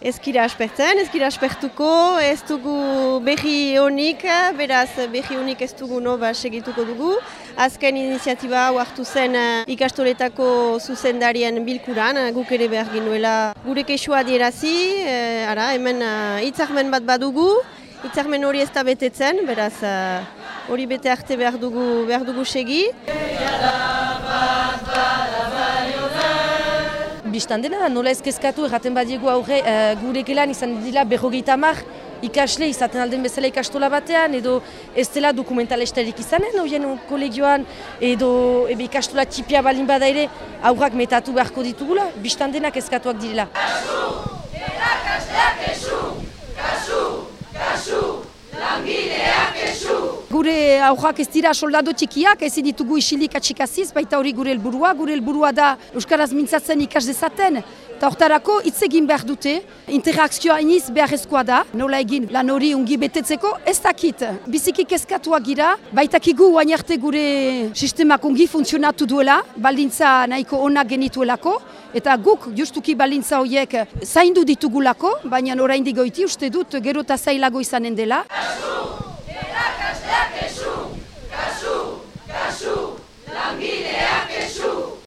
ez gira aspertzen, ez gira aspertuko, ez dugu behi honik, beraz behi honik ez dugu noba segituko dugu. Azken iniziatiba hau hartu zen eh, ikastoletako zuzendarien bilkuran, eh, guk ere behar ginuela gure kexua dierazi, e, ara, hemen hitzarmen bat badugu, hitzarmen hori ez da betetzen, beraz hori bete arte behar dugu, behar dugu segi. Bistan dena, nola ezkezkatu erraten badiegu aurre uh, gure izan dila berrogeita mar ikasle izaten alden bezala ikastola batean edo ez dela dokumentalesterik izanen horien kolegioan edo ebe ikastola txipia balin bada ere aurrak metatu beharko ditugula, bistan denak ezkatuak direla. Gure aurrak ez dira soldado txikiak, ez ditugu isilik atxikaziz, baita hori gure helburua, gure helburua da Euskaraz mintzatzen ikas dezaten. Eta hortarako hitz egin behar dute, interakzioa iniz beharrezkoa da, nola egin lan hori ungi betetzeko, ez dakit. Biziki kezkatua gira, baitakigu guain arte gure sistemak ungi funtzionatu duela, baldintza nahiko onak genituelako, eta guk justuki baldintza horiek zaindu ditugulako, baina oraindik goiti uste dut gero eta zailago izanen dela.